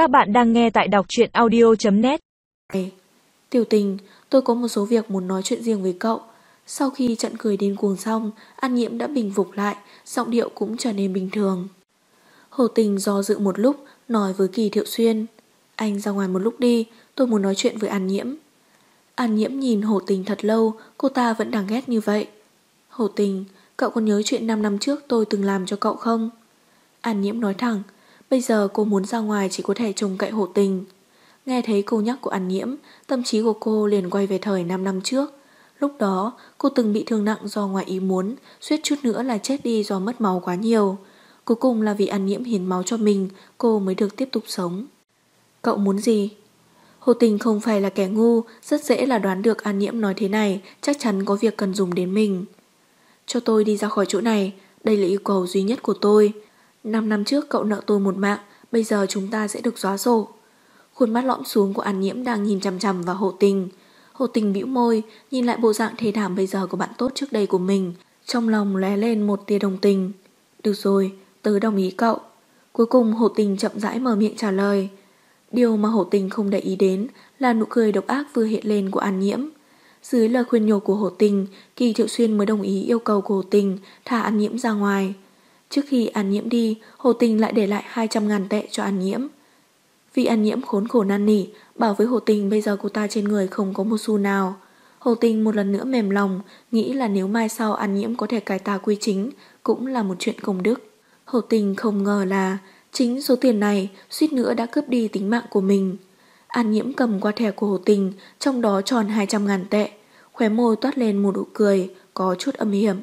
Các bạn đang nghe tại đọc truyện audio.net Tiểu tình, tôi có một số việc muốn nói chuyện riêng với cậu. Sau khi trận cười điên cuồng xong, An Nhiễm đã bình phục lại, giọng điệu cũng trở nên bình thường. Hồ Tình do dự một lúc, nói với Kỳ Thiệu Xuyên. Anh ra ngoài một lúc đi, tôi muốn nói chuyện với An Nhiễm. An Nhiễm nhìn Hồ Tình thật lâu, cô ta vẫn đang ghét như vậy. Hồ Tình, cậu còn nhớ chuyện 5 năm trước tôi từng làm cho cậu không? An Nhiễm nói thẳng, bây giờ cô muốn ra ngoài chỉ có thể trông cậy Hồ Tình. Nghe thấy câu nhắc của An Nhiễm, tâm trí của cô liền quay về thời 5 năm trước. Lúc đó, cô từng bị thương nặng do ngoài ý muốn, suýt chút nữa là chết đi do mất máu quá nhiều. Cuối cùng là vì An Nhiễm hiến máu cho mình, cô mới được tiếp tục sống. Cậu muốn gì? Hồ Tình không phải là kẻ ngu, rất dễ là đoán được An Nhiễm nói thế này, chắc chắn có việc cần dùng đến mình. Cho tôi đi ra khỏi chỗ này, đây là yêu cầu duy nhất của tôi. Năm năm trước cậu nợ tôi một mạng, bây giờ chúng ta sẽ được xóa sổ. Khuôn mắt lõm xuống của An Nhiễm đang nhìn chằm chằm vào Hồ Tình. Hồ Tình bĩu môi, nhìn lại bộ dạng thê thảm bây giờ của bạn tốt trước đây của mình, trong lòng lóe lên một tia đồng tình. Được rồi, tớ đồng ý cậu. Cuối cùng Hồ Tình chậm rãi mở miệng trả lời. Điều mà Hồ Tình không để ý đến là nụ cười độc ác vừa hiện lên của An Nhiễm. Dưới lời khuyên nhủ của Hồ Tình, Kỳ Thiệu Xuyên mới đồng ý yêu cầu của Hồ Tình thả An Nhiễm ra ngoài. Trước khi An Nhiễm đi, Hồ Tình lại để lại 200 ngàn tệ cho An Nhiễm. Vì An Nhiễm khốn khổ năn nỉ, bảo với Hồ Tình bây giờ cô ta trên người không có một xu nào. Hồ Tình một lần nữa mềm lòng, nghĩ là nếu mai sau An Nhiễm có thể cải tà quy chính, cũng là một chuyện công đức. Hồ Tình không ngờ là chính số tiền này suýt nữa đã cướp đi tính mạng của mình. An Nhiễm cầm qua thẻ của Hồ Tình, trong đó tròn 200 ngàn tệ. Khóe môi toát lên một nụ cười, có chút âm hiểm.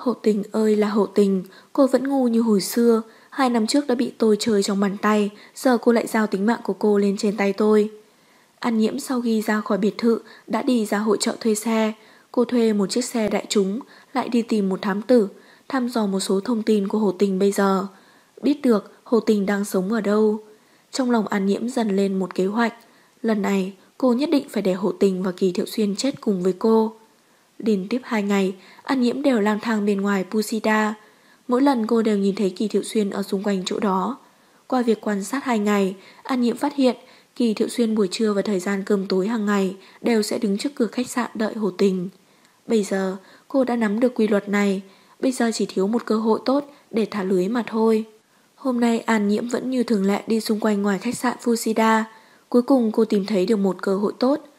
Hậu tình ơi là hậu tình, cô vẫn ngu như hồi xưa. Hai năm trước đã bị tôi chơi trong bàn tay, giờ cô lại giao tính mạng của cô lên trên tay tôi. An nhiễm sau khi ra khỏi biệt thự đã đi ra hội trợ thuê xe. Cô thuê một chiếc xe đại chúng, lại đi tìm một thám tử, thăm dò một số thông tin của Hồ Tình bây giờ. Biết được Hồ Tình đang sống ở đâu. Trong lòng An nhiễm dần lên một kế hoạch. Lần này cô nhất định phải để Hồ Tình và Kỳ Thiệu Xuyên chết cùng với cô. Liên tiếp hai ngày, An Nhiễm đều lang thang bên ngoài Pusida. Mỗi lần cô đều nhìn thấy Kỳ Thiệu Xuyên ở xung quanh chỗ đó. Qua việc quan sát hai ngày, An Nhiễm phát hiện Kỳ Thiệu Xuyên buổi trưa và thời gian cơm tối hàng ngày đều sẽ đứng trước cửa khách sạn đợi Hồ Tình. Bây giờ, cô đã nắm được quy luật này, bây giờ chỉ thiếu một cơ hội tốt để thả lưới mà thôi. Hôm nay An Nhiễm vẫn như thường lệ đi xung quanh ngoài khách sạn Fusida. Cuối cùng cô tìm thấy được một cơ hội tốt.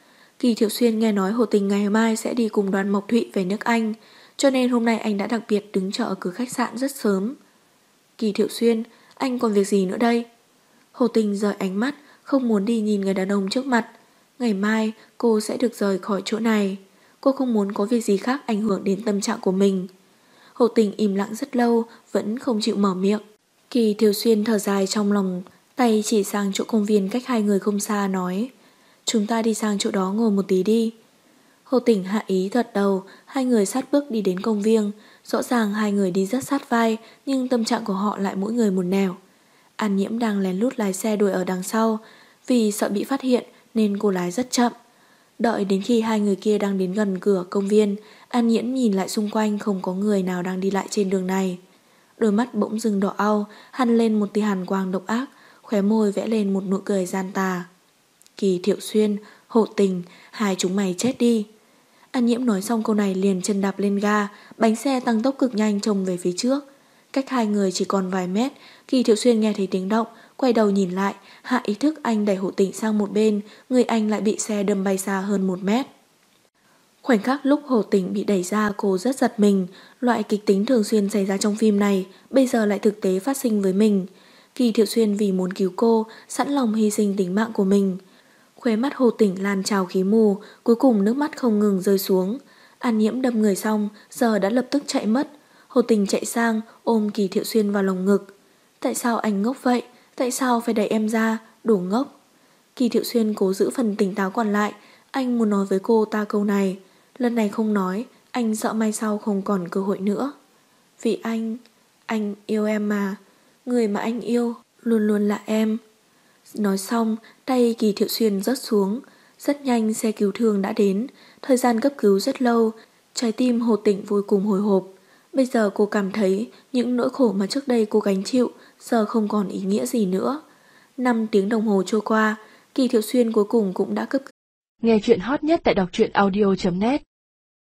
Kỳ Thiệu Xuyên nghe nói Hồ Tình ngày mai sẽ đi cùng đoàn Mộc Thụy về nước Anh, cho nên hôm nay anh đã đặc biệt đứng chờ ở cửa khách sạn rất sớm. Kỳ Thiệu Xuyên, anh còn việc gì nữa đây? Hồ Tình rời ánh mắt, không muốn đi nhìn người đàn ông trước mặt. Ngày mai cô sẽ được rời khỏi chỗ này. Cô không muốn có việc gì khác ảnh hưởng đến tâm trạng của mình. Hồ Tình im lặng rất lâu, vẫn không chịu mở miệng. Kỳ Thiệu Xuyên thở dài trong lòng, tay chỉ sang chỗ công viên cách hai người không xa nói. Chúng ta đi sang chỗ đó ngồi một tí đi. Hồ Tỉnh hạ ý gật đầu, hai người sát bước đi đến công viên. Rõ ràng hai người đi rất sát vai, nhưng tâm trạng của họ lại mỗi người một nẻo. An Nhiễm đang lén lút lái xe đuổi ở đằng sau, vì sợ bị phát hiện nên cô lái rất chậm. Đợi đến khi hai người kia đang đến gần cửa công viên, An Nhiễm nhìn lại xung quanh không có người nào đang đi lại trên đường này. Đôi mắt bỗng dừng đỏ au, hằn lên một tia hàn quang độc ác, khóe môi vẽ lên một nụ cười gian tà. Kỳ Thiệu Xuyên, Hộ Tình, hai chúng mày chết đi. An Nhiễm nói xong câu này liền chân đạp lên ga, bánh xe tăng tốc cực nhanh trông về phía trước. Cách hai người chỉ còn vài mét, Kỳ Thiệu Xuyên nghe thấy tiếng động, quay đầu nhìn lại, hạ ý thức anh đẩy Hộ Tình sang một bên, người anh lại bị xe đâm bay xa hơn một mét. Khoảnh khắc lúc Hồ Tình bị đẩy ra cô rất giật mình, loại kịch tính thường xuyên xảy ra trong phim này, bây giờ lại thực tế phát sinh với mình. Kỳ Thiệu Xuyên vì muốn cứu cô, sẵn lòng hy sinh tính mạng của mình. Khuế mắt hồ tỉnh lan trào khí mù, cuối cùng nước mắt không ngừng rơi xuống. An nhiễm đâm người xong, giờ đã lập tức chạy mất. Hồ tình chạy sang, ôm Kỳ Thiệu Xuyên vào lòng ngực. Tại sao anh ngốc vậy? Tại sao phải đẩy em ra? Đủ ngốc. Kỳ Thiệu Xuyên cố giữ phần tỉnh táo còn lại. Anh muốn nói với cô ta câu này. Lần này không nói, anh sợ mai sau không còn cơ hội nữa. Vì anh, anh yêu em mà. Người mà anh yêu luôn luôn là em. Nói xong, tay Kỳ Thiệu Xuyên rớt xuống. Rất nhanh xe cứu thương đã đến. Thời gian cấp cứu rất lâu. Trái tim Hồ Tịnh vô cùng hồi hộp. Bây giờ cô cảm thấy những nỗi khổ mà trước đây cô gánh chịu giờ không còn ý nghĩa gì nữa. 5 tiếng đồng hồ trôi qua, Kỳ Thiệu Xuyên cuối cùng cũng đã cấp Nghe chuyện hot nhất tại đọc truyện audio.net